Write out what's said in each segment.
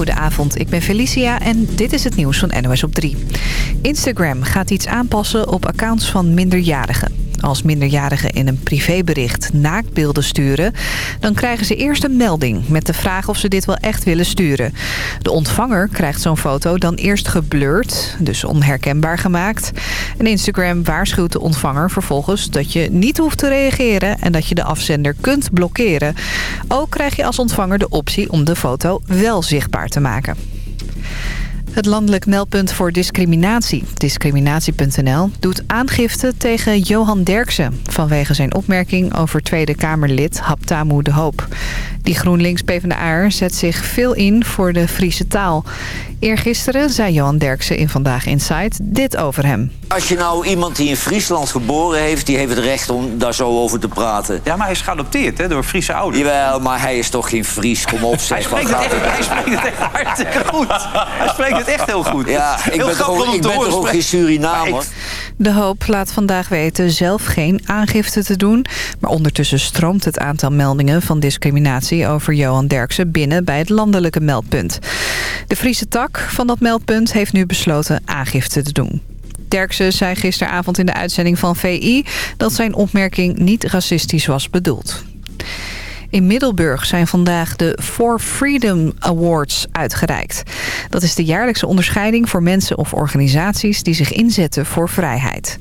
goedenavond. Ik ben Felicia en dit is het nieuws van NOS op 3. Instagram gaat iets aanpassen op accounts van minderjarigen. Als minderjarigen in een privébericht naaktbeelden sturen... dan krijgen ze eerst een melding met de vraag of ze dit wel echt willen sturen. De ontvanger krijgt zo'n foto dan eerst geblurred, dus onherkenbaar gemaakt. En Instagram waarschuwt de ontvanger vervolgens dat je niet hoeft te reageren... en dat je de afzender kunt blokkeren. Ook krijg je als ontvanger de optie om de foto wel zichtbaar te maken. Het landelijk meldpunt voor discriminatie, discriminatie.nl, doet aangifte tegen Johan Derksen... vanwege zijn opmerking over Tweede Kamerlid Haptamu de Hoop. Die GroenLinks PvdA zet zich veel in voor de Friese taal. Eergisteren zei Johan Derksen in Vandaag Insight dit over hem. Als je nou iemand die in Friesland geboren heeft... die heeft het recht om daar zo over te praten. Ja, maar hij is geadopteerd hè, door Friese ouders. Jawel, maar hij is toch geen Fries. Kom op, zeg. hij, spreekt het echt, hij spreekt het echt hartstikke goed. Hij spreekt het echt heel goed. Ja, ik heel ben toch ook, ik ben toch ook geen Surinamer? De Hoop laat vandaag weten zelf geen aangifte te doen. Maar ondertussen stroomt het aantal meldingen van discriminatie over Johan Derksen binnen bij het landelijke meldpunt. De Friese tak van dat meldpunt heeft nu besloten aangifte te doen. Derksen zei gisteravond in de uitzending van VI dat zijn opmerking niet racistisch was bedoeld. In Middelburg zijn vandaag de For Freedom Awards uitgereikt. Dat is de jaarlijkse onderscheiding voor mensen of organisaties die zich inzetten voor vrijheid.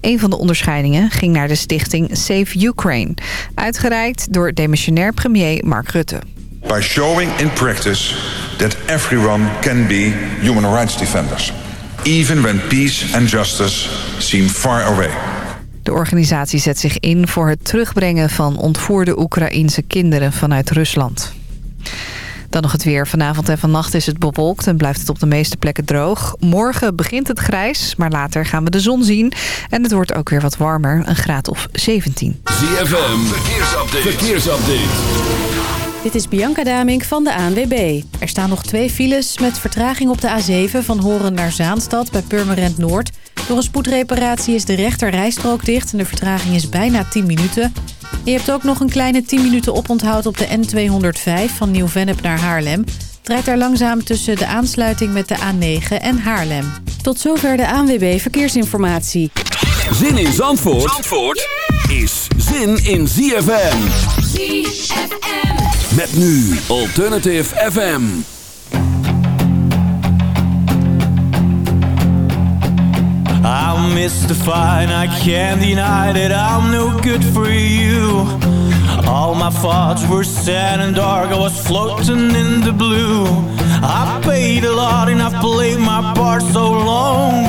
Een van de onderscheidingen ging naar de stichting Save Ukraine. Uitgereikt door demissionair premier Mark Rutte. By showing in practice that everyone can be human rights defenders. Even when peace and justice seem far away. De organisatie zet zich in voor het terugbrengen van ontvoerde Oekraïense kinderen vanuit Rusland. Dan nog het weer. Vanavond en vannacht is het bewolkt en blijft het op de meeste plekken droog. Morgen begint het grijs, maar later gaan we de zon zien. En het wordt ook weer wat warmer, een graad of 17. ZFM, verkeersupdate. verkeersupdate. Dit is Bianca Damink van de ANWB. Er staan nog twee files met vertraging op de A7 van Horen naar Zaanstad bij Purmerend Noord. Door een spoedreparatie is de rechter rijstrook dicht en de vertraging is bijna 10 minuten. je hebt ook nog een kleine 10 minuten oponthoud op de N205 van Nieuw-Vennep naar Haarlem. Draait daar langzaam tussen de aansluiting met de A9 en Haarlem. Tot zover de ANWB Verkeersinformatie. Zin in Zandvoort, Zandvoort is zin in ZFM. ZFM. Met nu Alternative FM. I'm mystified, I can't deny that I'm no good for you. All my thoughts were sad and dark, I was floating in the blue. I paid a lot and I've played my part so long.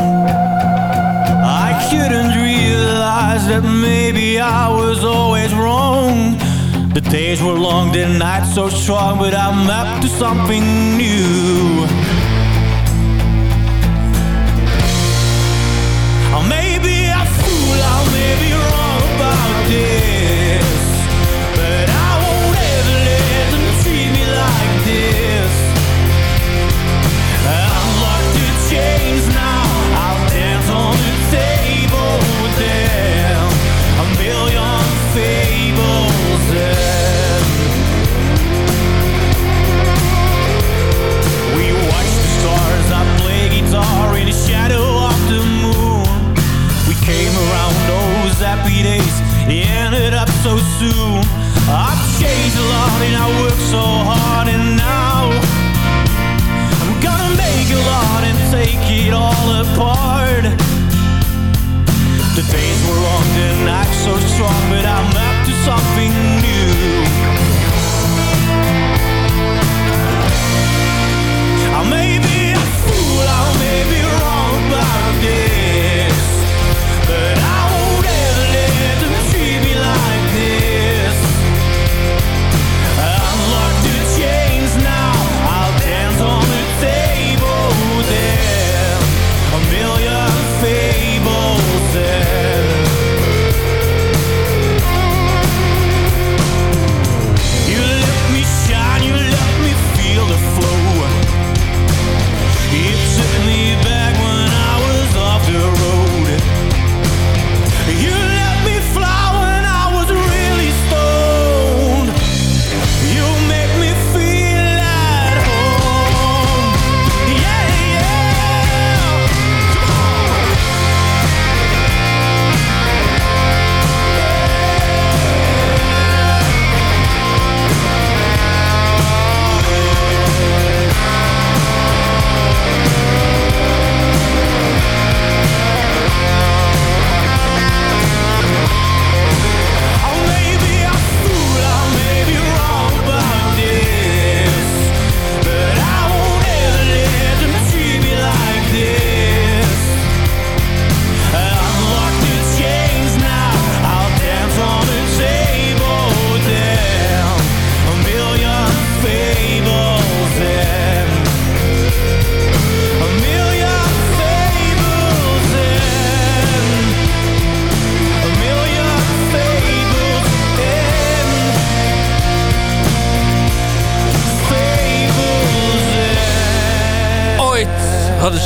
I couldn't realize that maybe I was always wrong. The days were long, the nights so strong, but I'm up to something new.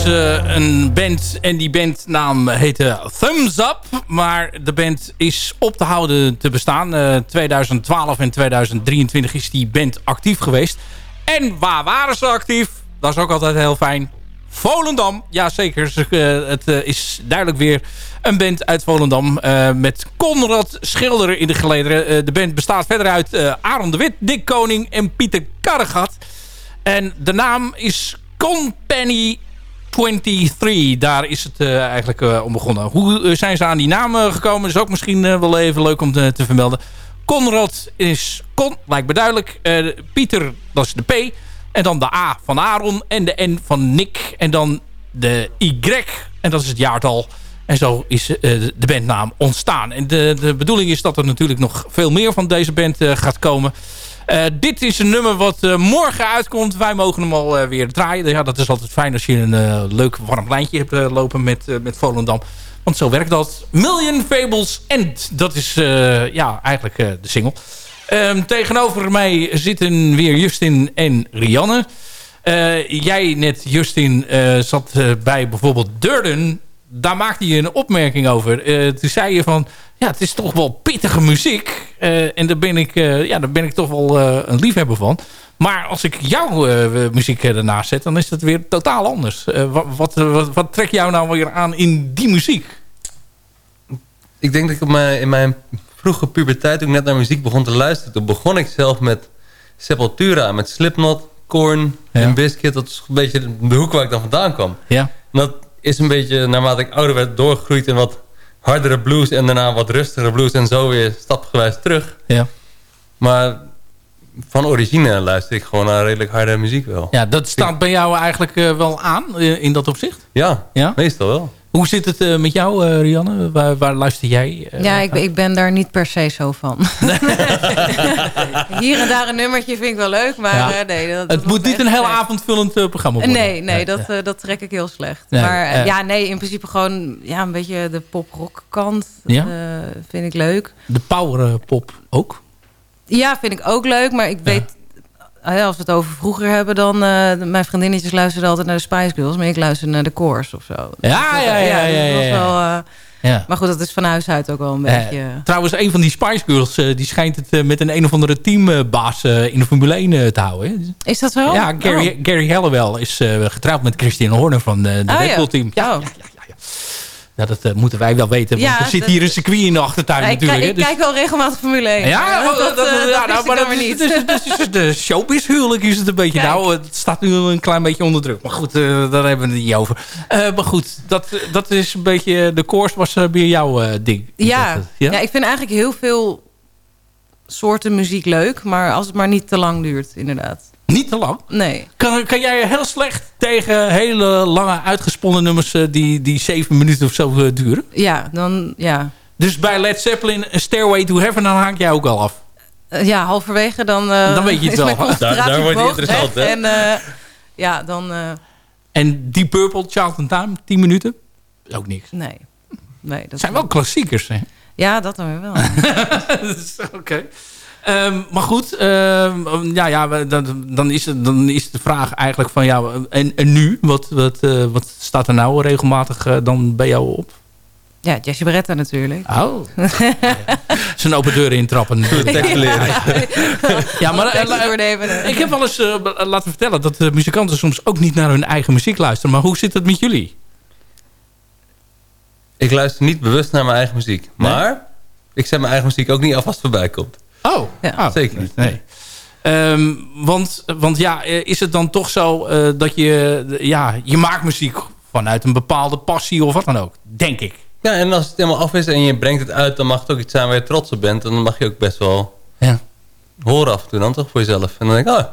Een band en die bandnaam heette Thumbs Up. Maar de band is op te houden te bestaan. Uh, 2012 en 2023 is die band actief geweest. En waar waren ze actief? Dat is ook altijd heel fijn. Volendam, jazeker. Uh, het uh, is duidelijk weer een band uit Volendam. Uh, met Conrad Schilder in de gelederen. de band bestaat verder uit Aaron de Wit, Dick Koning en Pieter Karregat. En de naam is Company 23. Daar is het uh, eigenlijk uh, om begonnen. Hoe uh, zijn ze aan die naam gekomen? Is ook misschien wel even leuk om te, te vermelden. Conrad is Con, lijkt me duidelijk. Pieter, dat is de P. En dan de A van Aaron. En de N van Nick. En dan de Y. En dat is het jaartal. En zo is de bandnaam ontstaan. En de, de bedoeling is dat er natuurlijk nog veel meer van deze band gaat komen. Uh, dit is een nummer wat uh, morgen uitkomt. Wij mogen hem al uh, weer draaien. Ja, dat is altijd fijn als je een leuk warm lijntje hebt lopen met, met Volendam. Want zo werkt dat. Million Fables End. Dat is ja, eigenlijk de single. Um, tegenover mij zitten weer Justin en Rianne. jij net, Justin, zat bij bijvoorbeeld Durden. Daar maakte je een opmerking over. toen zei je van ja, het is toch wel pittige muziek. Uh, en daar ben, ik, uh, ja, daar ben ik toch wel uh, een liefhebber van. Maar als ik jouw muziek ernaast zet, dan is dat weer totaal anders. Wat, wat, wat, trekt jou nou weer aan in die muziek? Ik denk dat ik op mijn, in mijn vroege puberteit, toen ik net naar muziek begon te luisteren... toen begon ik zelf met Sepultura, met Slipknot, Korn ja. en Biscuit. Dat is een beetje de hoek waar ik dan vandaan kwam. Ja. En dat is een beetje, naarmate ik ouder werd, doorgegroeid in wat hardere blues en daarna wat rustigere blues en zo weer stapgewijs terug. Ja. Maar van origine luister ik gewoon naar redelijk harde muziek wel. Ja, dat staat bij jou eigenlijk uh, wel aan uh, in dat opzicht? Ja, ja? meestal wel. Hoe zit het uh, met jou, uh, Rianne? Waar, waar, luister jij? Uh, ja, ik, ik, ben daar niet per se zo van. Hier en daar een nummertje vind ik wel leuk, maar ja. nee. Dat, het moet niet een heel avondvullend programma worden. Nee, nee, dat, dat trek ik heel slecht. Nee, maar ja, nee, in principe gewoon ja, een beetje de pop-rock kant ja? vind ik leuk. De power pop ook? Ja, vind ik ook leuk, maar ik weet als we het over vroeger hebben, dan... Uh, mijn vriendinnetjes luisterden altijd naar de Spice Girls... maar ik luister naar de Coors of zo. Ja, ja, ja. ja, ja, ja, wel, uh, ja. Maar goed, dat is van huis uit ook wel een uh, beetje... Trouwens, een van die Spice Girls... die schijnt het met een een of andere teambaas in de Formule 1 te houden. Is dat zo? Ja, Gary, oh. Gary is getrouwd met Christian Horner van de oh, Red Bull team. Ja, ja, Ja, dat uh, moeten wij wel weten. Want ja, er zit hier een circuit in de achtertuin ja, natuurlijk. Ik, ik dus... kijk wel regelmatig Formule 1. Ja, dat, dat, dat, uh, ja nou, maar dat, niet. Dus, dus, dus, de showbiz huwelijk is het een beetje. Kijk. Nou, het staat nu een klein beetje onder druk. Maar goed, uh, daar hebben we het niet over. maar goed, dat, dat is een beetje... De koers was bij jouw ding. Ja. Dat, ja? ja, ik vind eigenlijk heel veel soorten muziek leuk. Maar als het maar niet te lang duurt, inderdaad. Niet te lang? Nee. Kan, kan jij heel slecht tegen hele lange uitgesponnen nummers... die, die zeven minuten of zo duren? Ja, dan ja. Dus bij Led Zeppelin, Stairway to Heaven, dan haak jij ook al af? Uh, ja, halverwege dan... Uh, dan weet je het wel. Daar, daar wordt het interessant, hè? En uh, ja, dan... En Deep Purple, Child in Time, 10 minuten? Ook niks. Nee. nee dat zijn wel klassiekers, hè? Ja, dat dan weer wel. Oké. Okay. Um, maar goed, um, ja, ja, dan, dan, is het, dan is de vraag eigenlijk van ja, en, en nu? Wat, wat, uh, wat staat er nou regelmatig uh, dan bij jou op? Ja, Jessie Beretta natuurlijk. Oh. Zijn open deuren intrappen. Leren. ja, maar uh, ik heb wel eens laten vertellen dat de muzikanten soms ook niet naar hun eigen muziek luisteren. Maar hoe zit het met jullie? Ik luister niet bewust naar mijn eigen muziek. Maar nee? ik zet mijn eigen muziek ook niet af als het voorbij komt. Oh, ja. Oh, zeker niet. Nee. Um, want, want ja, eh, is het dan toch zo uh, dat je... Ja, je maakt muziek vanuit een bepaalde passie of wat dan ook. Denk ik. Ja, en als het helemaal af is en je brengt het uit... dan mag het ook iets zijn waar je trots op bent. En dan mag je ook best wel ja. horen af en toe dan toch voor jezelf. En dan denk ik, oh,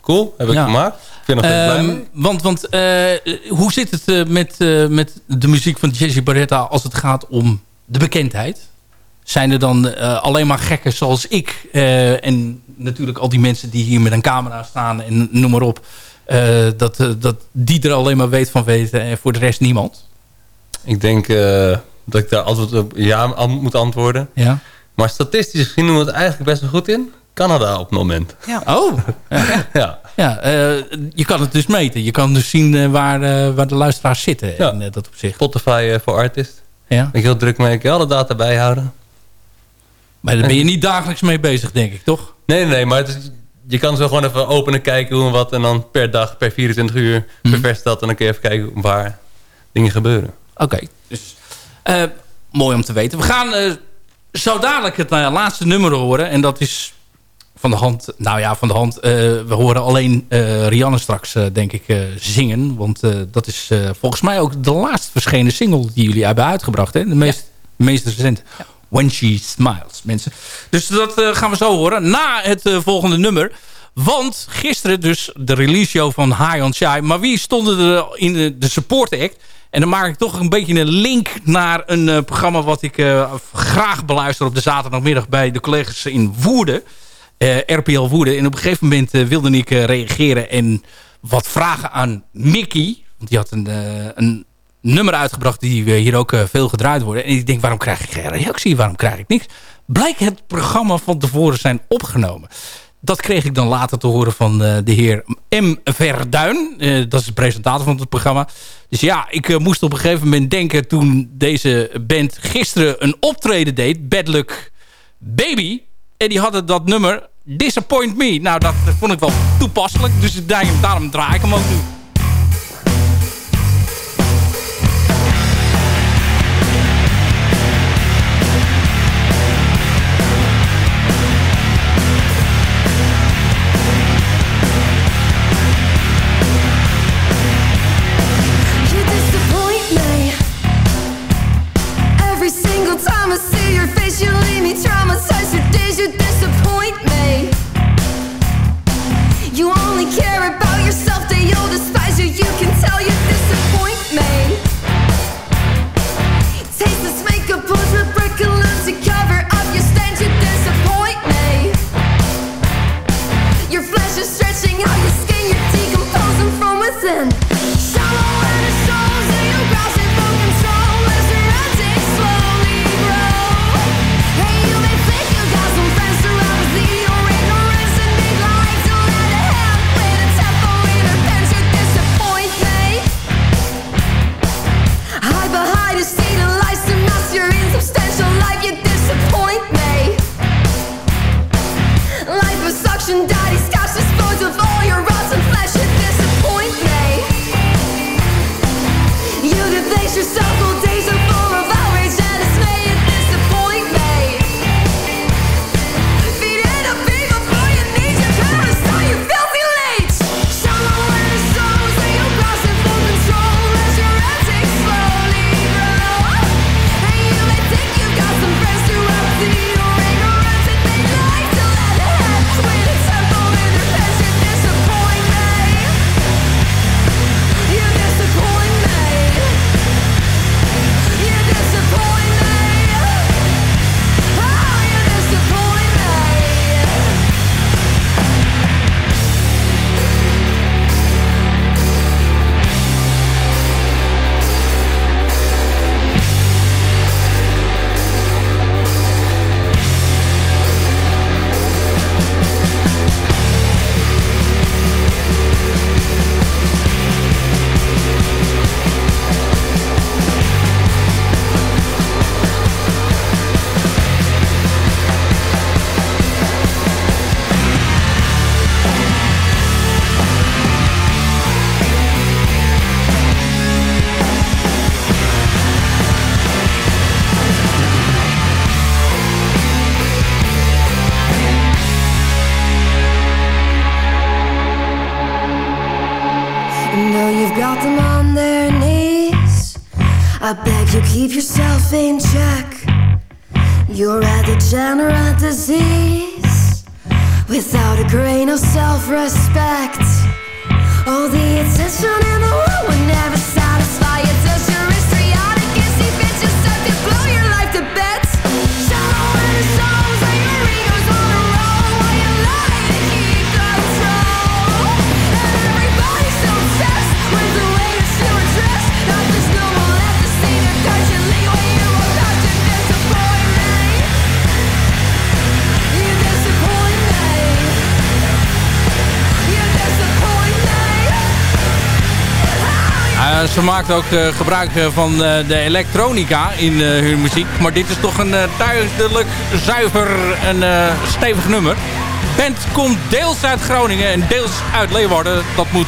cool, heb ik ja. gemaakt. Ik vind nog um, blij Want, want uh, hoe zit het uh, met, uh, met de muziek van Jesse Barretta... als het gaat om de bekendheid? Zijn er dan uh, alleen maar gekken zoals ik. Uh, en natuurlijk al die mensen die hier met een camera staan en noem maar op. Uh, dat, dat die er alleen maar weet van weten en voor de rest niemand. Ik denk dat ik daar altijd op ja aan moet antwoorden. Ja. Maar statistisch gezien doen we het eigenlijk best wel goed in. Canada op het moment. Ja. Oh, ja. Ja. ja eh, je kan het dus meten. Je kan dus zien eh, waar, eh, waar de luisteraars zitten. Ja. In, eh, dat opzicht. Spotify eh, voor artist. Ja. Ik heel druk mee. Ik alle data bijhouden. Maar daar ben je niet dagelijks mee bezig, denk ik, toch? Nee, nee, maar het is, je kan zo gewoon even openen, kijken hoe en wat. En dan per dag, per 24 uur, Mhm. bevestigt dat. En dan kun je even kijken waar dingen gebeuren. Oké, dus eh, mooi om te weten. We gaan eh, zo dadelijk het eh, laatste nummer horen. En dat is van de hand... Nou ja, van de hand. eh, we horen alleen eh, Rianne straks, eh, denk ik, eh, zingen. Want eh, dat is eh, volgens mij ook de laatst verschenen single die jullie hebben uitgebracht. Hè? De meest, de meest recente. When She Smiles, mensen. Dus dat eh, gaan we zo horen. Na het eh, volgende nummer... Want gisteren dus de release show van High on Shy. Maar wie stonden er in de, support act? En dan maak ik toch een beetje een link naar een eh, programma... wat ik graag beluister op de zaterdagmiddag... bij de collega's in Woerden. RPL Woerden. En op een gegeven moment wilde ik reageren... en wat vragen aan Mickey. Want die had een, een nummer uitgebracht... die eh, hier ook eh, veel gedraaid worden. En ik denk, waarom krijg ik geen reactie? Waarom krijg ik niks? Blijkt het programma van tevoren zijn opgenomen dat kreeg ik dan later te horen van eh, de heer M. Verduin. Dat is de presentator van het programma. Dus ja, ik moest op een gegeven moment denken... toen deze band gisteren een optreden deed... Bad Luck Baby. En die hadden dat nummer Disappoint Me. Nou, dat vond ik wel toepasselijk. Dus daarom draai ik hem ook nu. Keep yourself in check. You're a degenerate disease without a grain of self-respect. All the attention in the world will never ze maakt ook gebruik van de elektronica in hun muziek. Maar dit is toch een duidelijk, zuiver en stevig nummer. band komt deels uit Groningen en deels uit Leeuwarden. Dat moet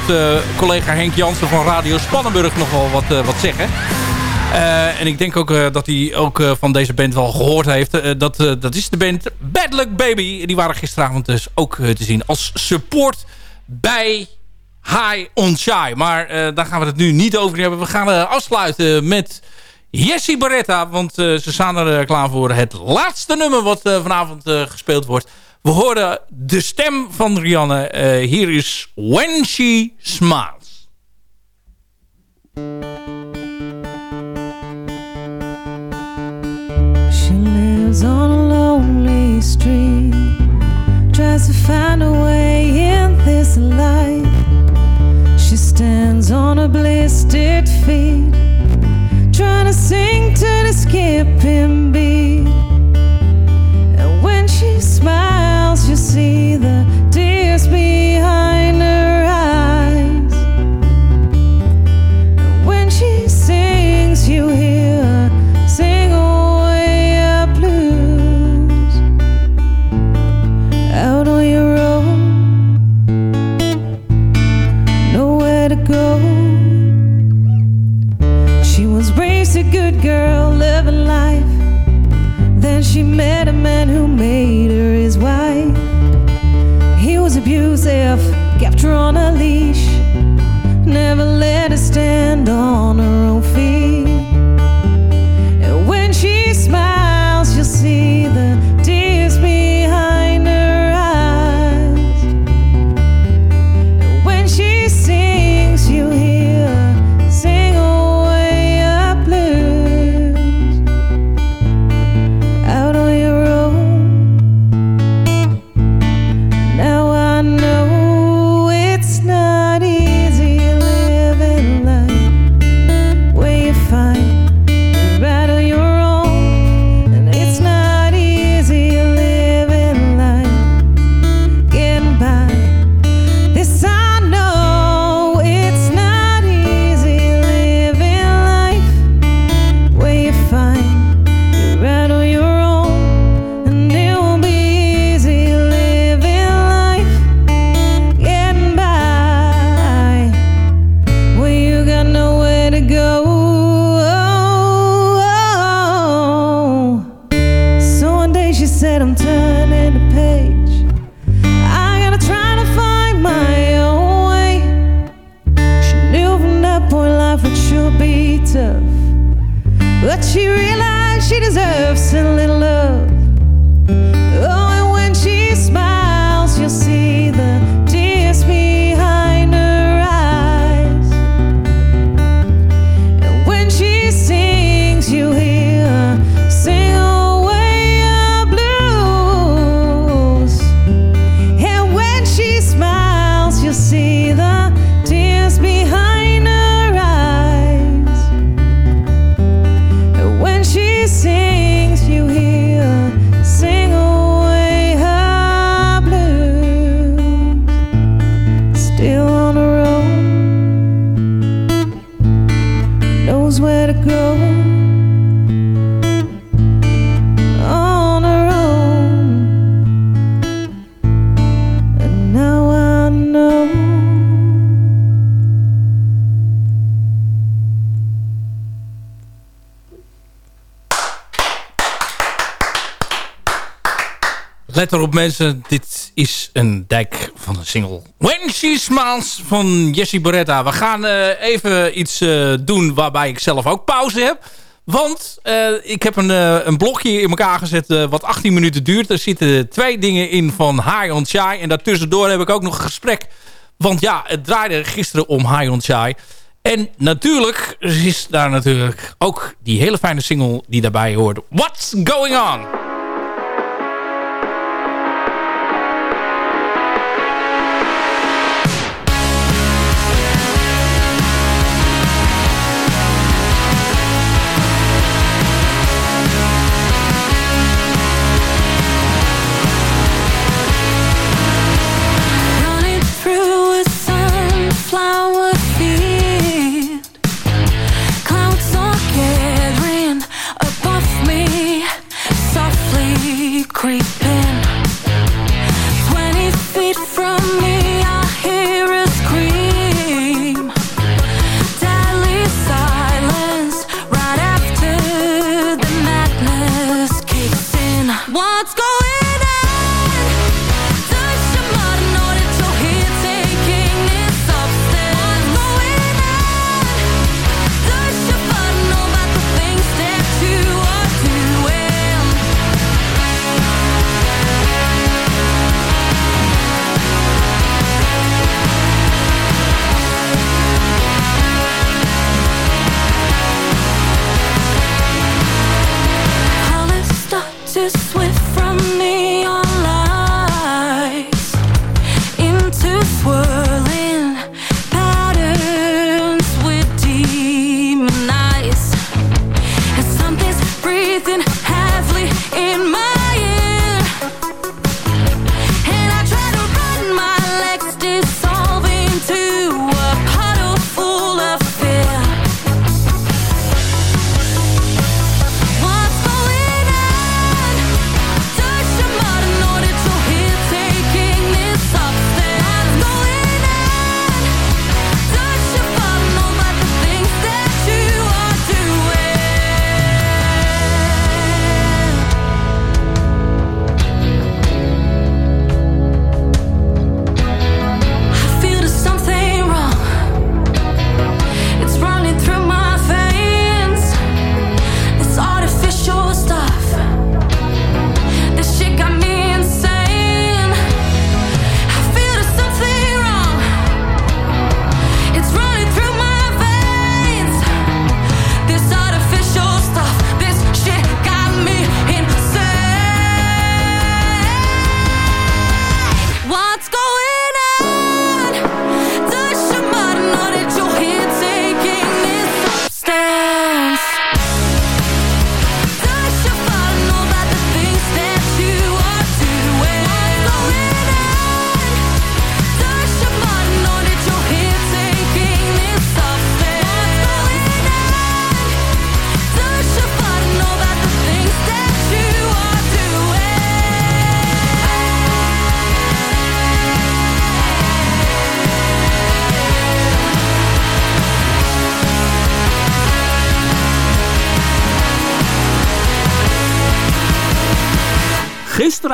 collega Henk Jansen van Radio Spannenburg nog wel wat, wat zeggen. En ik denk ook dat hij ook van deze band wel gehoord heeft. dat, dat is de band Bad Luck Baby. Die waren gisteravond dus ook te zien als support bij High on Shy. Maar daar gaan we het nu niet over hebben. We gaan afsluiten met Jessie Barretta. Want ze staan er klaar voor het laatste nummer wat vanavond gespeeld wordt. We horen de stem van Rianne. hier is When She Smiles. on a lonely street it feels Dit is een dijk van een single. When She Smiles van Jessie Boretta. We gaan eh, even iets eh, doen waarbij ik zelf ook pauze heb. Want eh, ik heb een, een blokje in elkaar gezet wat 18 minuten duurt. Er zitten twee dingen in van High on Shy. En daartussendoor heb ik ook nog een gesprek. Want ja, het draaide gisteren om High on Shy. En natuurlijk is daar natuurlijk ook die hele fijne single die daarbij hoort. What's Going On?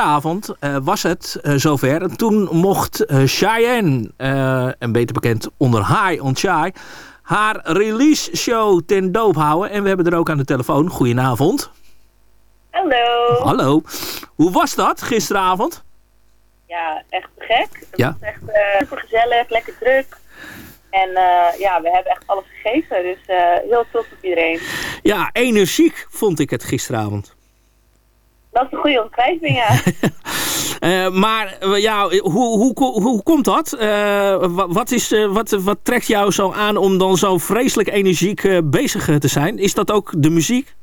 Gisteravond eh, was het eh, zover. En toen mocht eh, Cheyenne, en beter bekend onder High on Shy... haar release show ten doop houden. En we hebben er ook aan de telefoon. Goedenavond. Hallo. Hallo. Hoe was dat gisteravond? Ja, echt gek. Het Ja. was echt super gezellig, lekker druk. En ja, we hebben echt alles gegeven. Dus heel trots op iedereen. Ja, energiek vond ik het gisteravond. Dat is een goede omschrijving, ja. Eh, maar eh, ja, hoe, hoe, hoe, hoe komt dat? Eh, wa- wat, is, wat, wat trekt jou zo aan om dan zo vreselijk energiek bezig te zijn? Is dat ook de muziek?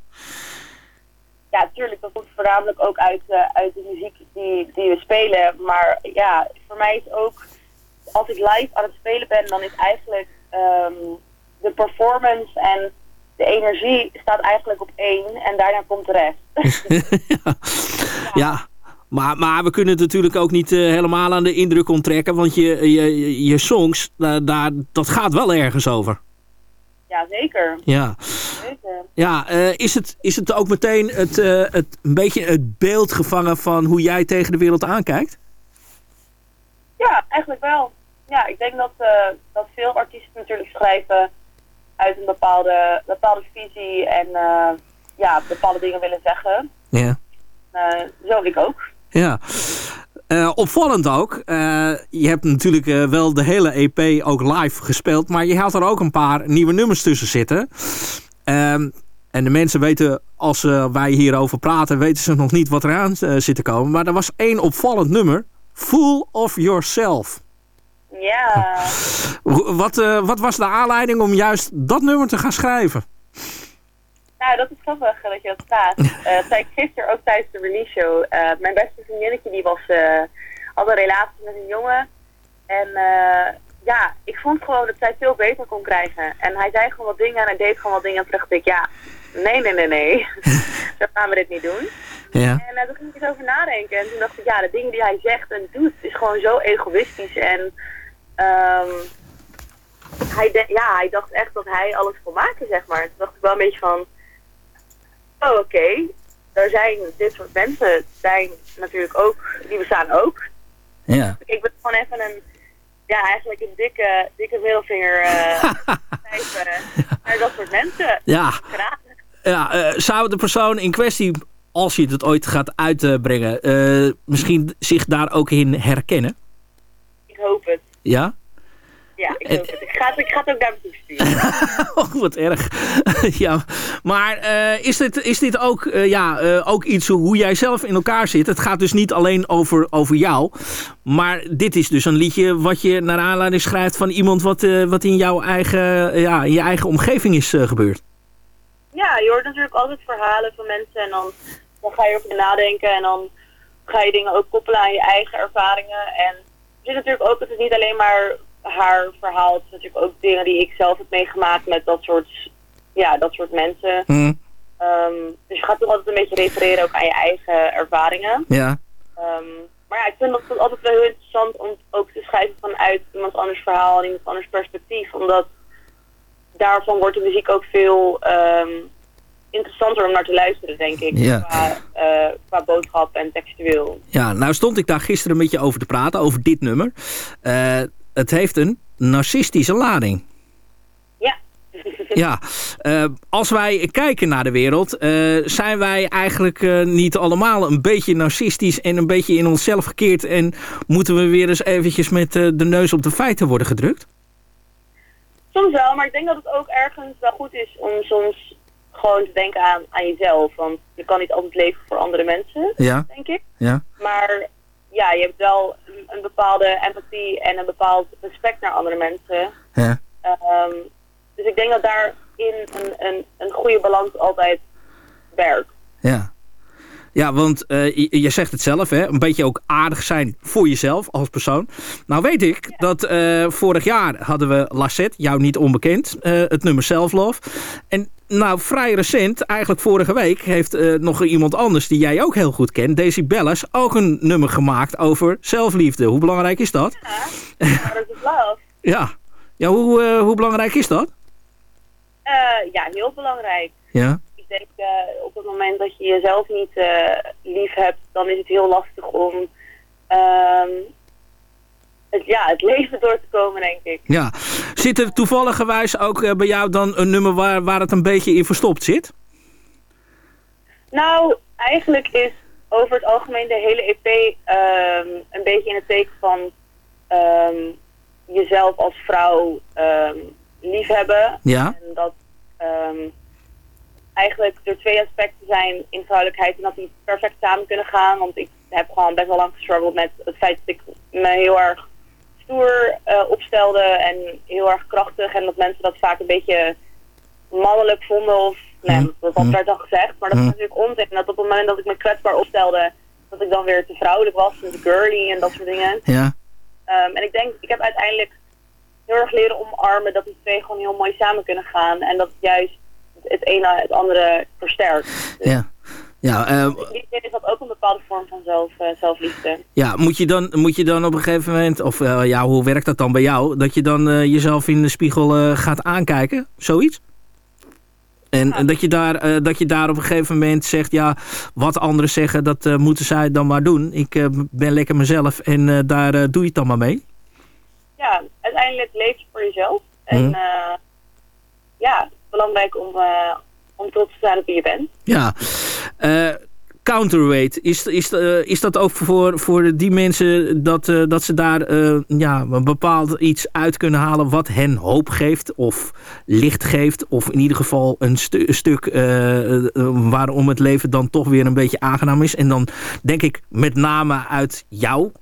ja, natuurlijk. Dat komt voornamelijk ook uit, uit de muziek die, die we spelen. Maar ja, voor mij is ook... Als ik live aan het spelen ben, dan is eigenlijk ehm, de performance en de energie staat eigenlijk op één. En daarna komt de rest. Ja, maar, maar we kunnen het natuurlijk ook niet eh, helemaal aan de indruk onttrekken. Want je, je, je songs, daar, dat gaat wel ergens over. ja, zeker. Ja, Zeker. ja eh, is, het, is het ook meteen het, eh, het, een beetje het beeld gevangen van hoe jij tegen de wereld aankijkt? Ja, eigenlijk wel. Ja, ik denk dat, dat veel artiesten natuurlijk schrijven uit een bepaalde, bepaalde visie en eh, ja, bepaalde dingen willen zeggen. Ja. Eh, zo ik ook. Ja. Eh, opvallend ook. je hebt natuurlijk wel de hele EP ook live gespeeld. Maar je had er ook een paar nieuwe nummers tussen zitten. Ehm, en de mensen weten, als wij hierover praten, weten ze nog niet wat eraan zit te komen. Maar er was één opvallend nummer. Full of Yourself. Ja, Wat, eh, wat was de aanleiding om juist dat nummer te gaan schrijven? nou dat is grappig dat je dat vraagt. Dat zei ik gisteren ook tijdens de release show. Eh, mijn beste vriendinnetje die was, eh, had een relatie met een jongen. En ja, ik vond gewoon dat zij veel beter kon krijgen. En hij zei gewoon wat dingen en hij deed gewoon wat dingen. En toen dacht ik, ja, nee, nee, nee, nee. Zo gaan we dit niet doen. Ja. En toen ging ik eens over nadenken. En toen dacht ik, ja, de dingen die hij zegt en doet is gewoon zo egoïstisch. En ehm, hij, de- ja, hij dacht echt dat hij alles kon maken, zeg maar. Toen dacht ik wel een beetje van, oh oké, er zijn dit soort mensen, zijn natuurlijk ook, die bestaan ook. Ja. Ik ben gewoon even een, ja, eigenlijk een dikke, dikke middelvinger schrijven naar dat soort mensen. Ja. Graag. Ja, eh, zou de persoon in kwestie, als je het ooit gaat uitbrengen, eh, misschien zich daar ook in herkennen? Ik hoop het. Ja? Ja, ik het. Ik ga het, ik ga het ook naar me toesturen. Oh, wat erg. ja, maar eh, is, dit, is dit ook, eh, ja, eh, ook iets hoe jij zelf in elkaar zit? Het gaat dus niet alleen over, over jou. Maar dit is dus een liedje wat je naar aanleiding schrijft van iemand wat, wat in jouw eigen, ja, in je eigen omgeving is gebeurd. Ja, je hoort natuurlijk altijd verhalen van mensen en dan, dan ga je erover nadenken en dan ga je dingen ook koppelen aan je eigen ervaringen. En zit natuurlijk ook, het is niet alleen maar haar verhaal, het is natuurlijk ook dingen die ik zelf heb meegemaakt met dat soort, ja, dat soort mensen. Hm, Ehm, dus je gaat toch altijd een beetje refereren ook aan je eigen ervaringen. ja. Ehm, maar ja, ik vind het altijd wel heel interessant om ook te schrijven vanuit iemand anders verhaal en iemand anders perspectief. Omdat daarvan wordt de muziek ook veel ehm, interessanter om naar te luisteren, denk ik. Ja. Qua, eh, qua boodschap en textueel. Ja, nou stond ik daar gisteren met je over te praten, over dit nummer. Eh, het heeft een narcistische lading. Ja. Ja, eh, als wij kijken naar de wereld, zijn wij eigenlijk niet allemaal een beetje narcistisch en een beetje in onszelf gekeerd en moeten we weer eens eventjes met de neus op de feiten worden gedrukt? Soms wel, maar ik denk dat het ook ergens wel goed is om soms gewoon te denken aan, aan jezelf. Want je kan niet altijd leven voor andere mensen, Ja. denk ik. Ja. Maar ja, je hebt wel een, een bepaalde empathie en een bepaald respect naar andere mensen. Ja. Ehm, dus ik denk dat daarin een, een, een goede balans altijd werkt. Ja. Ja, want eh, je, je zegt het zelf, hè? een beetje ook aardig zijn voor jezelf als persoon. Nou weet ik dat eh, vorig jaar hadden we Lassette, jou niet onbekend, eh, het nummer Self Love. En nou, vrij recent, eigenlijk vorige week, heeft eh, nog iemand anders die jij ook heel goed kent, Daisy Bellas, ook een nummer gemaakt over zelfliefde. Hoe belangrijk is dat? Maar dat is love. Ja, ja hoe, eh, hoe belangrijk is dat? Eh, ja, heel belangrijk. Ja. Ik denk op het moment dat je jezelf niet lief hebt, dan is het heel lastig om ehm, het, ja, het leven door te komen, denk ik. Ja. Zit er toevalligerwijs ook eh, bij jou dan een nummer waar, waar het een beetje in verstopt zit? Nou, eigenlijk is over het algemeen de hele EP ehm, een beetje in het teken van ehm, jezelf als vrouw ehm, liefhebben. Ja. En dat eigenlijk er twee aspecten zijn in vrouwelijkheid en dat die perfect samen kunnen gaan. Want ik heb gewoon best wel lang gestruggeld met het feit dat ik me heel erg stoer eh, opstelde en heel erg krachtig. En dat mensen dat vaak een beetje mannelijk vonden of nee, dat dat werd dan gezegd. Maar dat is Mhm. natuurlijk onzin. En dat op het moment dat ik me kwetsbaar opstelde, dat ik dan weer te vrouwelijk was en te girly en dat soort dingen. Ja. Ehm, en ik denk, ik heb uiteindelijk heel erg leren omarmen dat die twee gewoon heel mooi samen kunnen gaan. En dat juist het ene het andere versterkt. Ja. Ja, eh, die zin is dat ook een bepaalde vorm van zelf, eh, zelfliefde. ja moet, je dan, moet je dan op een gegeven moment, of eh, ja, hoe werkt dat dan bij jou? Dat je dan eh, jezelf in de spiegel eh, gaat aankijken, zoiets? En, en dat, je daar, eh, dat je daar op een gegeven moment zegt, ja, wat anderen zeggen, dat eh, moeten zij dan maar doen. Ik eh, ben lekker mezelf en eh, daar eh, doe je het dan maar mee. Ja, uiteindelijk leef je voor jezelf. En eh, ja, belangrijk om, eh, om trots te zijn op wie je bent. Ja. Counterweight, is, is, eh, is dat ook voor, voor die mensen dat, eh, dat ze daar eh, ja, een bepaald iets uit kunnen halen wat hen hoop geeft of licht geeft of in ieder geval een, stu- een stuk waarom het leven dan toch weer een beetje aangenaam is. En dan denk ik met name uit jouw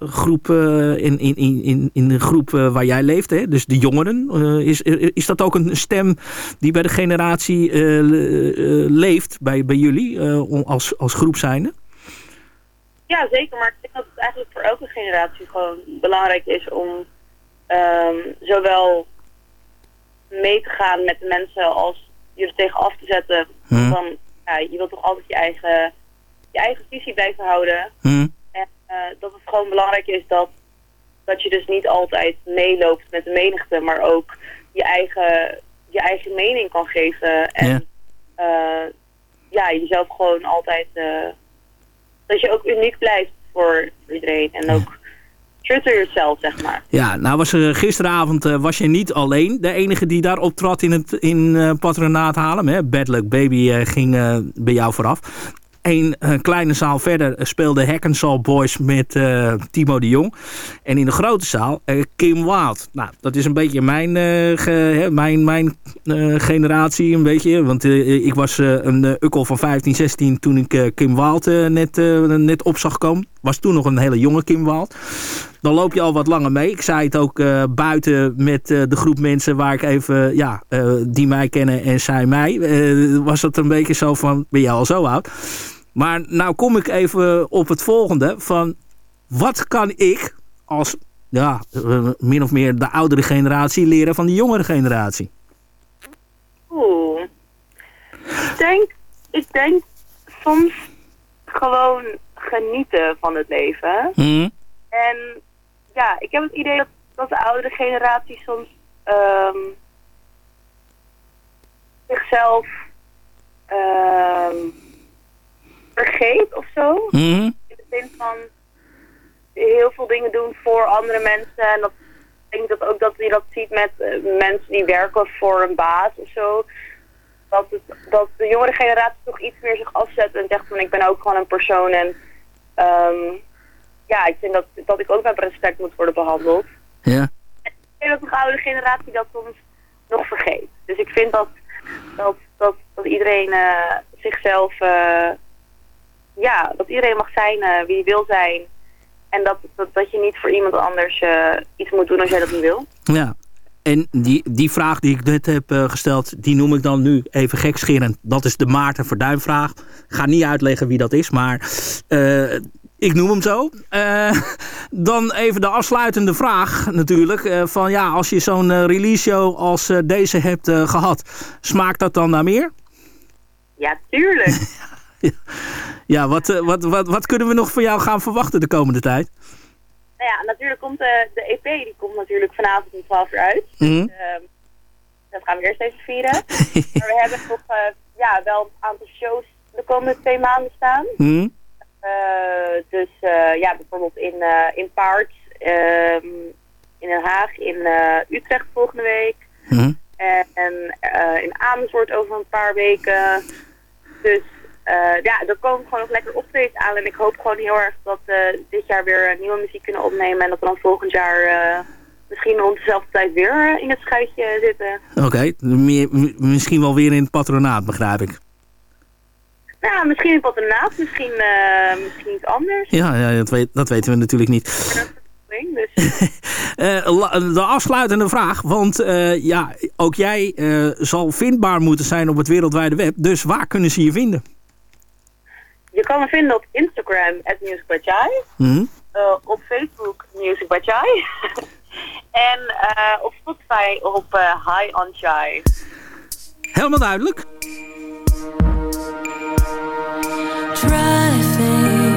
groep, in, in, in, in- de groep waar jij leeft, hè? dus de jongeren. is, is dat ook een stem die bij de generatie le- leeft bij, bij jullie als, als groep zijnde? Ja, zeker. Maar ik denk dat het eigenlijk voor elke generatie gewoon belangrijk is om ehm, zowel mee te gaan met de mensen als je er tegen af te zetten. Hmm. Van, ja, je wilt toch altijd je eigen, je eigen visie blijven houden. Hm. En eh, dat het gewoon belangrijk is dat, dat je dus niet altijd meeloopt met de menigte, maar ook je eigen, je eigen mening kan geven. En Ja. eh, ja, jezelf gewoon altijd, eh, dat je ook uniek blijft voor iedereen. En ook to yourself, zeg maar. Ja, nou was er gisteravond eh, was je niet alleen de enige die daar optrad in het in eh, patronaat Haarlem. Hè? Bad Luck Baby eh, ging eh, bij jou vooraf. Een eh, kleine zaal verder speelde Hackensall Boys met eh, Timo de Jong. En in de grote zaal eh, Kim Wild. Nou, dat is een beetje mijn, mijn, mijn generatie. Een beetje, want ik was een ukkel van 15, 16 toen ik Kim Wild net, net op zag komen. Was toen nog een hele jonge Kim Wild. Dan loop je al wat langer mee. Ik zei het ook eh, buiten met eh, de groep mensen waar ik even, ja, eh, die mij kennen en zij mij. was het een beetje zo van, ben je al zo oud? Maar nou kom ik even op het volgende van, wat kan ik als, ja, min of meer de oudere generatie leren van de jongere generatie? Oeh. Ik denk, ik denk soms gewoon genieten van het leven. Hm? En ja, ik heb het idee dat, dat de oudere generatie soms ehm, zichzelf ehm, vergeet of zo. Hm? In de zin van heel veel dingen doen voor andere mensen. En dat, ik denk dat ook dat je dat ziet met eh, mensen die werken voor een baas of zo. Dat, het, dat de jongere generatie toch iets meer zich afzet en zegt van ik ben ook gewoon een persoon. En ehm, ja, ik vind dat, dat ik ook met respect moet worden behandeld. Ja. Ik denk dat de oude generatie dat soms nog vergeet. Dus ik vind dat, dat, dat, dat iedereen eh, zichzelf, eh, ja, dat iedereen mag zijn eh, wie hij wil zijn. En dat, dat, dat je niet voor iemand anders iets moet doen als jij dat niet wil. Ja. En die, die vraag die ik net heb eh, gesteld, die noem ik dan nu even gekscherend. Dat is de Maarten Verduin vraag. Ik ga niet uitleggen wie dat is, maar eh, ik noem hem zo. Eh, dan even de afsluitende vraag natuurlijk. van ja, als je zo'n release show als deze hebt eh, gehad, smaakt dat dan naar meer? Ja, tuurlijk. Ja, wat, wat, wat, wat kunnen we nog van jou gaan verwachten de komende tijd? Nou ja, natuurlijk komt de, de EP, die komt natuurlijk vanavond om 12 uur uit. Mhm. Dus, ehm, dat gaan we eerst even vieren. maar we hebben nog eh, ja, wel een aantal shows de komende twee maanden staan. Hm? Eh, dus eh, ja, bijvoorbeeld in, in Paard, ehm, in Den Haag, in Utrecht volgende week. Hm? En, en in Amersfoort over een paar weken. Dus eh, ja, er komen gewoon nog lekker optredens aan. En ik hoop gewoon heel erg dat we dit jaar weer nieuwe muziek kunnen opnemen. En dat we dan volgend jaar eh, misschien rond dezelfde tijd weer eh, in het schuitje zitten. Oké, misschien wel weer in het patronaat, begrijp ik. Nou, misschien wat ernaast, misschien, eh, misschien iets anders. Ja, ja dat, weet, dat weten we natuurlijk niet. Dus Eh, de afsluitende vraag, want eh, ja, ook jij eh, zal vindbaar moeten zijn op het wereldwijde web. Dus waar kunnen ze je vinden? Je kan me vinden op Instagram, at Music by Chai. Hm? Eh, op Facebook, Music by Chai. en eh, op Spotify op eh, High on Chai. Helemaal duidelijk. driving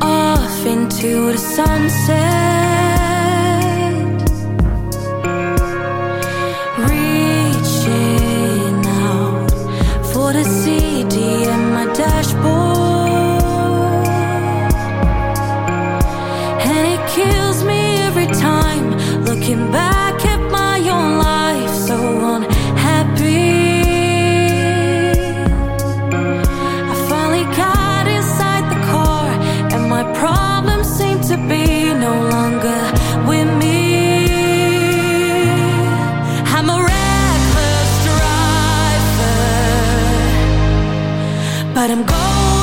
off into the sunset, looking back at my own life so unhappy. I finally got inside the car and my problems seem to be no longer with me. I'm a reckless driver but I'm going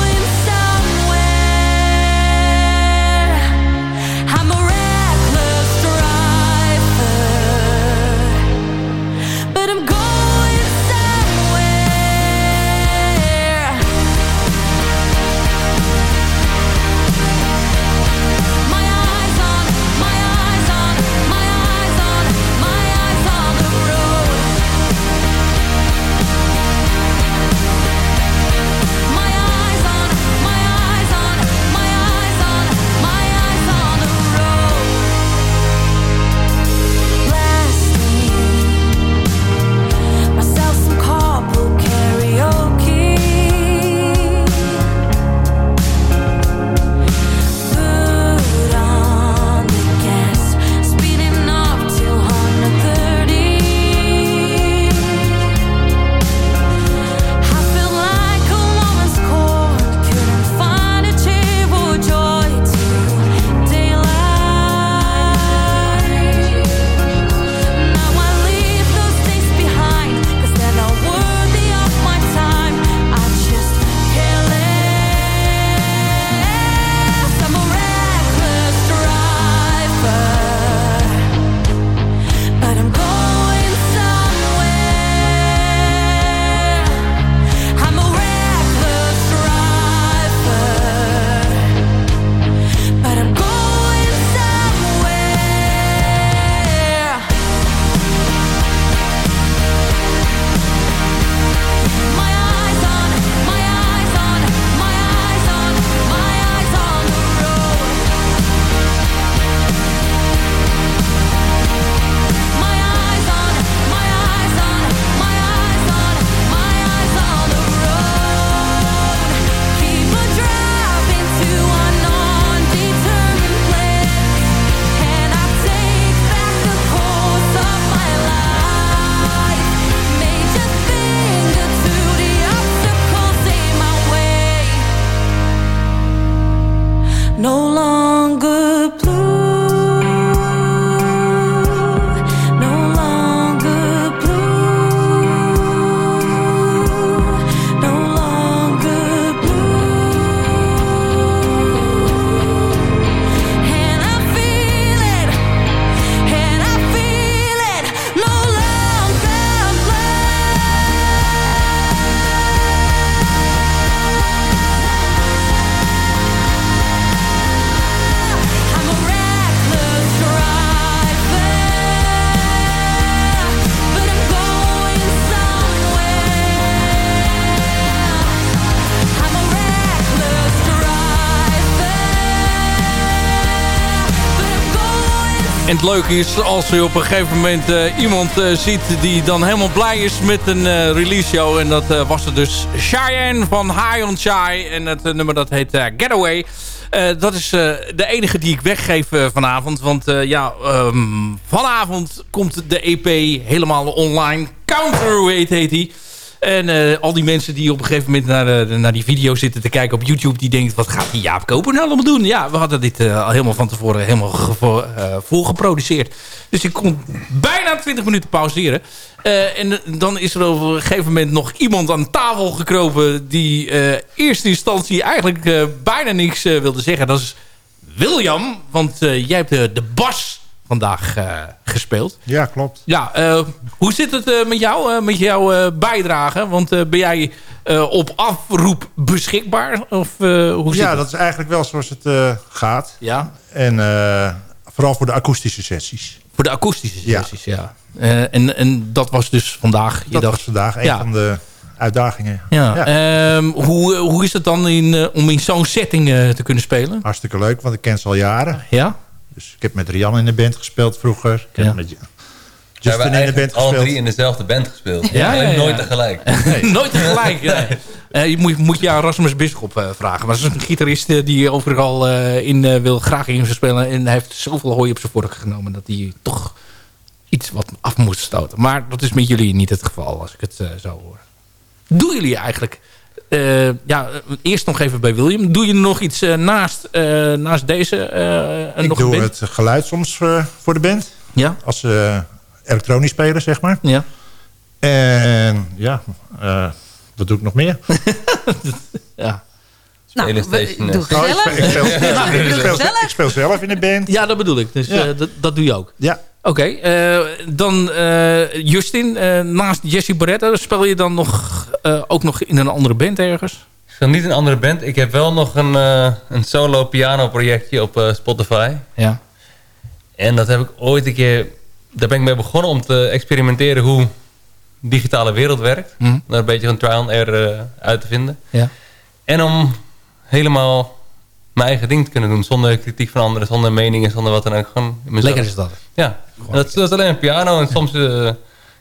het leuke is, als je op een gegeven moment eh, iemand eh, ziet die dan helemaal blij is met een eh, release show. En dat was er dus Cheyenne van High on Shy. En het nummer dat heet Getaway. dat is de enige die ik weggeef vanavond. Want ja, ehm, vanavond komt de EP helemaal online. Counterweight heet hij. En uh, al die mensen die op een gegeven moment naar, uh, naar die video zitten te kijken op YouTube... die denken, wat gaat die Jaap Koper nou allemaal doen? Ja, we hadden dit uh, al helemaal van tevoren helemaal volgeproduceerd. Dus ik kon bijna 20 minuten pauzeren. en dan is er op een gegeven moment nog iemand aan tafel gekropen... die eerste instantie eigenlijk bijna niks wilde zeggen. Dat is William, want jij hebt de bas vandaag uh, gespeeld. Ja, klopt. Ja, uh, hoe zit het uh, met jou, met jouw bijdrage? Want ben jij op afroep beschikbaar? Of, hoe zit ja, dat is eigenlijk wel zoals het gaat. Ja. En vooral voor de akoestische sessies. Voor de akoestische sessies, ja. ja. en, en dat was dus vandaag. Je dat dacht, was vandaag een van de uitdagingen. Ja. ja. Um, hoe, hoe is het dan in, om in zo'n setting te kunnen spelen? Hartstikke leuk, want ik ken ze al jaren. Ja? Dus ik heb met Rian in de band gespeeld vroeger. Ik heb ja. met Justin in de band gespeeld. alle drie in dezelfde band gespeeld. Ja, ja, ja Nooit tegelijk. Nee. nooit tegelijk. uh, je moet, moet je aan Rasmus Bisschop uh, vragen. Maar dat is een gitarist uh, die overal in wil, graag in spelen. En hij heeft zoveel hooi op zijn vork genomen... dat hij toch iets wat af moest stoten. Maar dat is met jullie niet het geval, als ik het zo hoor. Doen jullie eigenlijk... Uh, ja, eerst nog even bij William. Doe je nog iets uh, naast, uh, naast deze? ik nog doe het geluid soms voor de band. Ja. Als elektronisch speler, zeg maar. Ja. En ja, wat doe ik nog meer? ja. Nou, doe oh, ik, speel, ik, speel, ik, speel, ik, speel, zelf in de band. Ja, dat bedoel ik. Dus ja. dat, dat doe je ook. Ja. Oké, okay, uh, dan uh, Justin, uh, naast Jesse Barretta, speel je dan nog, ook nog in een andere band ergens? Ik speel niet in een andere band. Ik heb wel nog een, een solo piano projectje op Spotify. Ja. En dat heb ik ooit een keer, daar ben ik mee begonnen om te experimenteren hoe de digitale wereld werkt. Mm. Daar een beetje van trial and error uit te vinden. Ja. En om helemaal mijn eigen ding te kunnen doen. Zonder kritiek van anderen, zonder meningen, zonder wat dan ook. Gewoon Lekker is dat. Ja, dat, dat, is alleen een piano. En soms uh,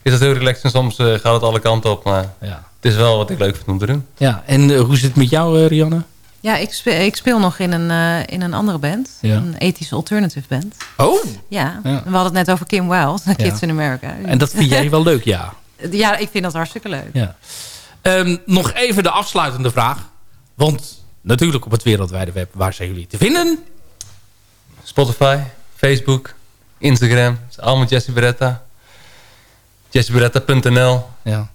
is het heel relaxed en soms uh, gaat het alle kanten op. Maar ja. het is wel wat ik leuk vind om te doen. Ja, en uh, hoe zit het met jou, Rianne? Ja, ik speel, ik speel nog in een, in een andere band. Ja. Een ethische alternative band. Oh! Ja, ja. we hadden het net over Kim Wilde, Kids in America. En dat vind jij wel leuk, ja? Ja, ik vind dat hartstikke leuk. Ja. Um, nog even de afsluitende vraag. Want natuurlijk op het wereldwijde web, waar zijn jullie te vinden? Spotify, Facebook, Instagram. Het is allemaal Jesse Beretta. jesseberetta.nl Ja.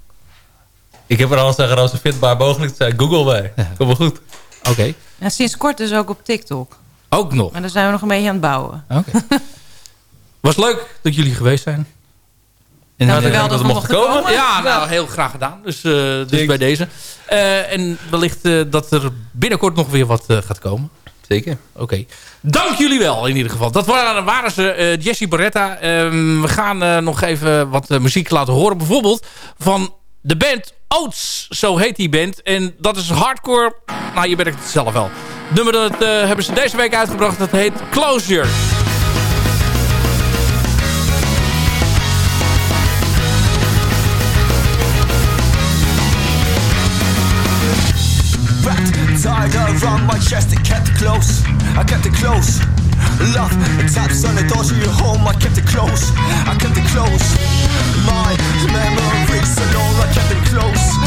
Ik heb er alles aan zo fitbaar mogelijk te zijn. Google bij. Ja. Kom wel goed. Oké. Okay. Ja, sinds kort dus ook op TikTok. Ook nog? Maar daar zijn we nog een beetje aan het bouwen. Oké. Okay. Was leuk dat jullie geweest zijn. En nou, wel dat we mochten komen. komen. Ja, nou, heel graag gedaan. Dus, uh, dus bij deze. Uh, en wellicht uh, dat er binnenkort nog weer wat gaat komen. Zeker. Oké. Okay. Dank jullie wel in ieder geval. Dat waren, waren ze, Jessie Barretta. Ehm, we gaan nog even wat muziek laten horen. Bijvoorbeeld van de band Oats. Zo heet die band. En dat is hardcore. Nou, je merkt het zelf wel. Het nummer dat hebben ze deze week uitgebracht. Dat heet Closure. Tied around my chest, I kept it close. I kept it close. Love taps on the door to your home. I kept it close. I kept it close. My memories alone. I kept it close.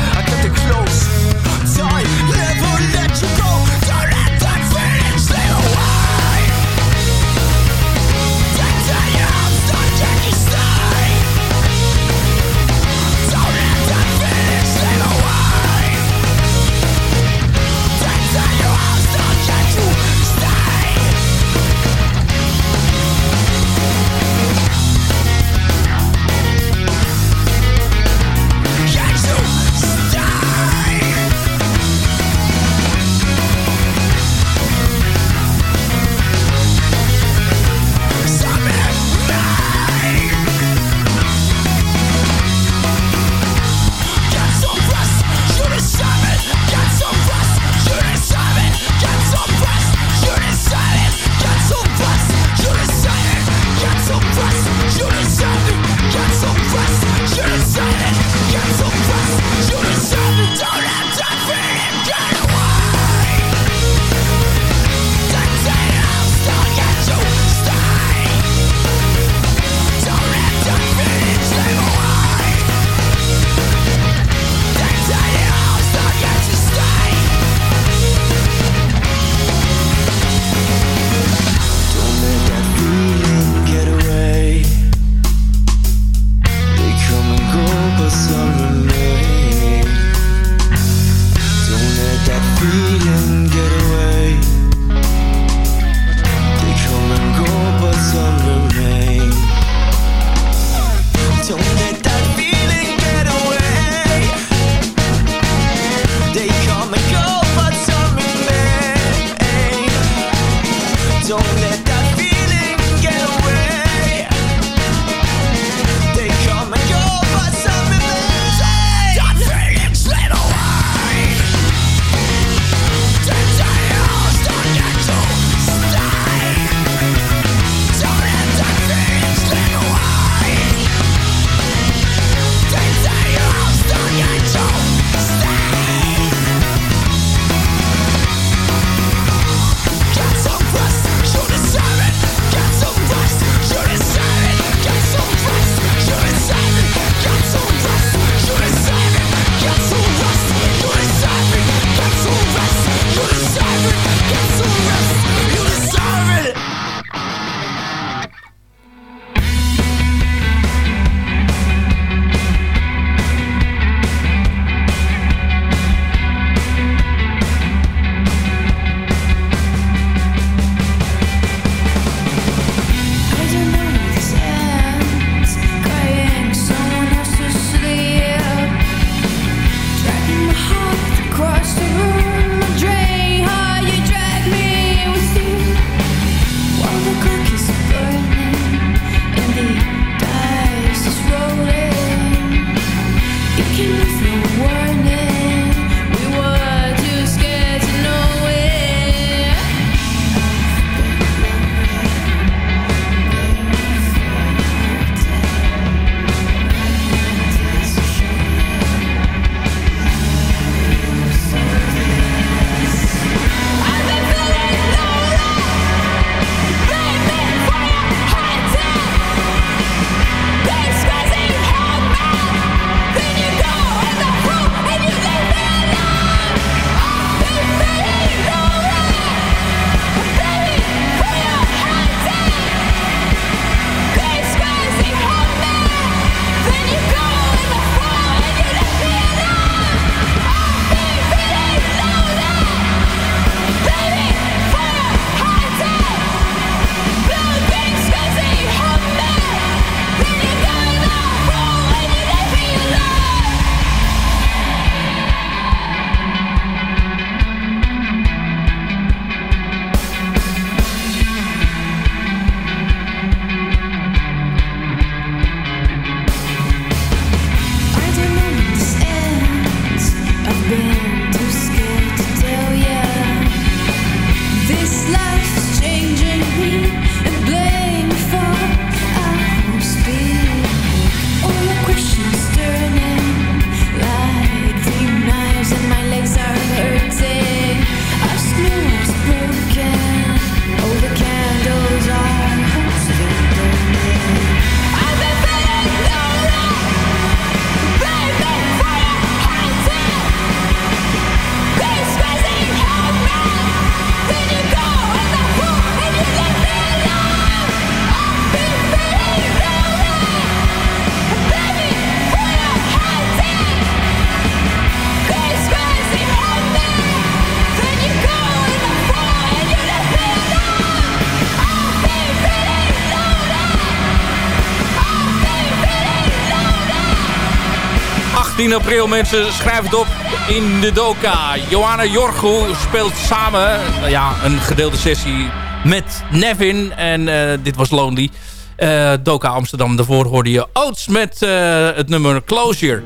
10 april, mensen, schrijf het op in de Doka. Johanna Jorgo speelt samen ja, een gedeelde sessie met Nevin. En uh, dit was Lonely. Uh, Doka Amsterdam, daarvoor hoorde je Oats met uh, het nummer Closure.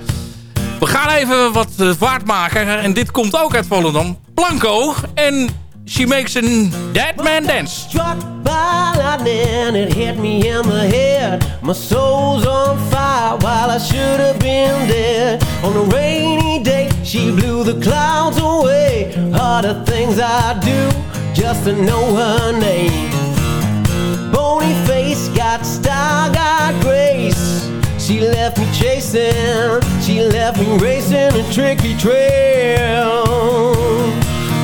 We gaan even wat vaart maken. En dit komt ook uit Volendam. Blanco en She Makes a Dead Man Dance. My soul's On a rainy day, she blew the clouds away. The things I do just to know her name. Bony face, got style, got grace. She left me chasing, she left me racing a tricky trail.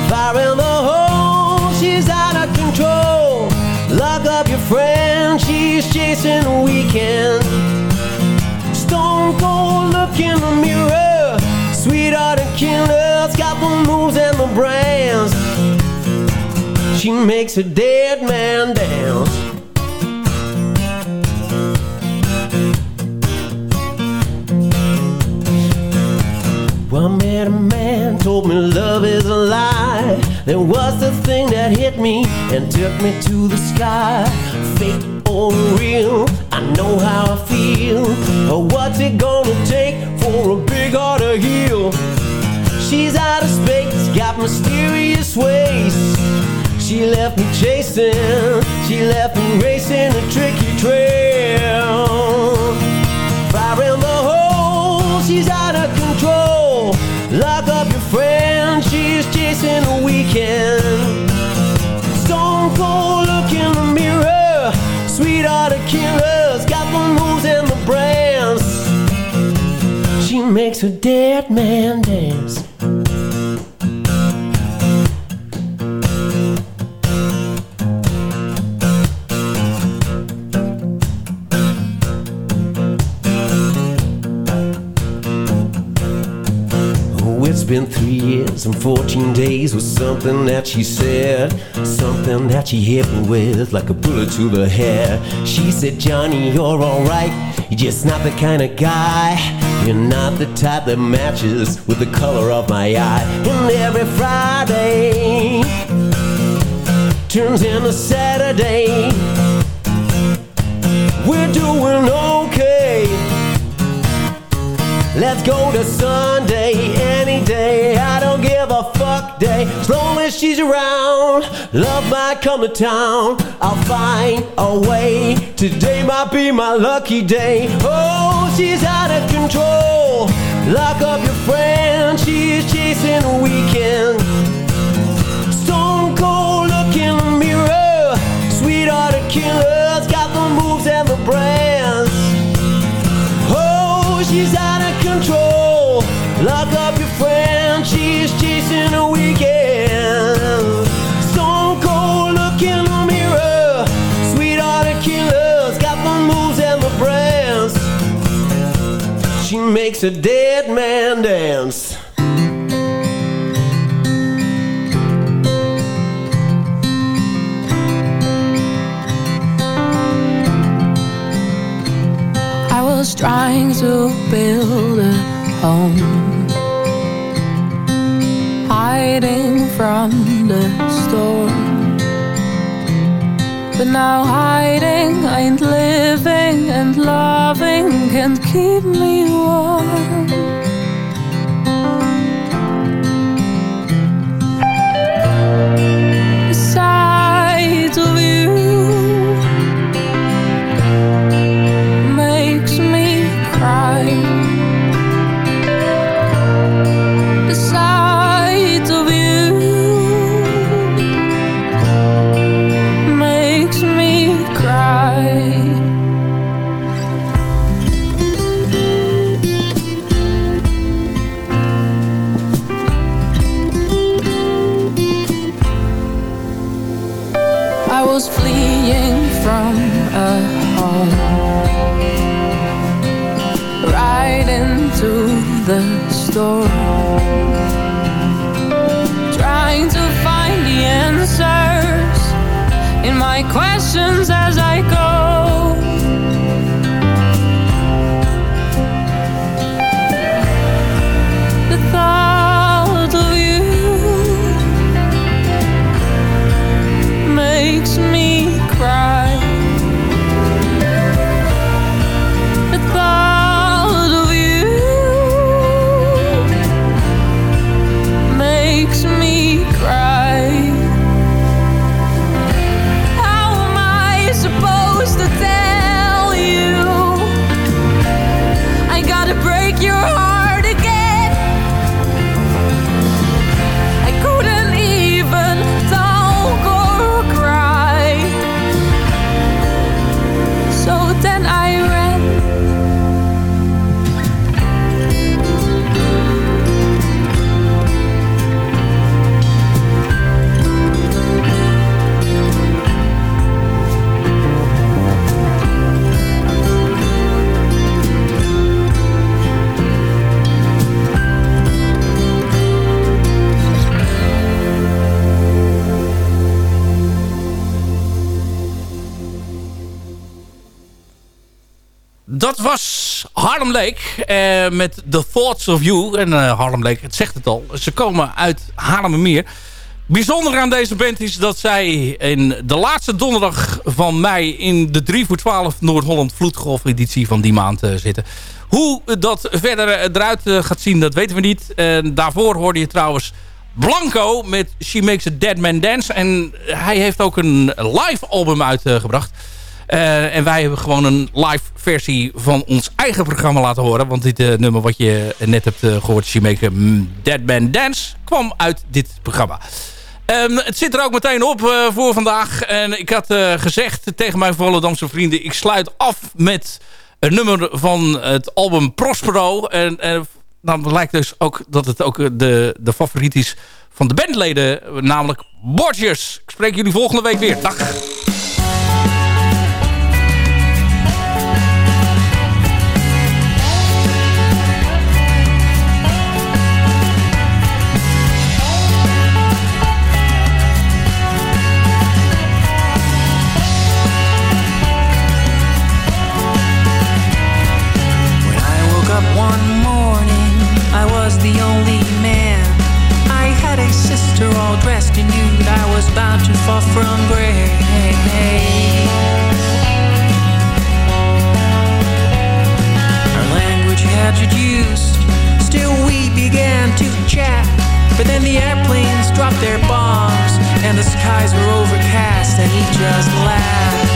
Fire in the hole, she's out of control. Lock up your friend, she's chasing a weekend. Stone cold, look in the mirror. Sweetheart and killer's got the moves and the brands. She makes a dead man dance. Well, I met a man, told me love is a lie. There was the thing that hit me and took me to the sky. Fake or real, know how I feel. What's it gonna take for a big heart to heal? She's out of space, got mysterious ways. She left me chasing, she left me racing a tricky trail. Fire in the hole, she's out of control. Lock up your friend, she's chasing a weekend. Stone cold, look in the mirror. Sweetheart of killers, makes a dead man dance. Oh, it's been three years and 14 days with something that she said, something that she hit me with like a bullet to the head. She said, Johnny, you're alright, you're just not the kind of guy. You're not the type that matches with the color of my eye. And every Friday turns into Saturday. We're doing okay. Let's go to Sunday any day. I don't give a day. As long as she's around, love might come to town. I'll find a way. Today might be my lucky day. Oh, she's out of control. Lock up your friend. She's chasing a weekend. Stone cold, look in the mirror. Sweetheart of killers, got the moves and the brands. Oh, she's out of control. Lock up she's chasing a weekend. Stone cold, look in the mirror. Sweetheart of killers, got the moves and the brands. She makes a dead man dance. I was trying to build a home Hiding from the storm. But now hiding ain't living And loving can't keep me warm dat was Harlem Lake eh, met The Thoughts of You. En eh, Harlem Lake, het zegt het al, ze komen uit Haarlemmermeer. Bijzonder aan deze band is dat zij in de laatste donderdag van mei... in de 3 voor 12 Noord-Holland Vloedgolf editie van die maand uh, zitten. Hoe dat verder eruit gaat zien, dat weten we niet. daarvoor hoorde je trouwens Blanco met She Makes a Dead Man Dance. En hij heeft ook een live album uitgebracht. Uh, en wij hebben gewoon een live versie van ons eigen programma laten horen. Want dit uh, nummer wat je net hebt uh, gehoord, She Dead Man Dance, kwam uit dit programma. Um, het zit er ook meteen op voor vandaag. En ik had gezegd tegen mijn Volendamse vrienden... ik sluit af met een nummer van het album Prospero. En, en dan blijkt dus ook dat het ook de, de favoriet is van de bandleden. Namelijk Borges. Ik spreek jullie volgende week weer. Dag. Far from grace. Our language had reduced, still we began to chat. But then the airplanes dropped their bombs, and the skies were overcast, and he just laughed.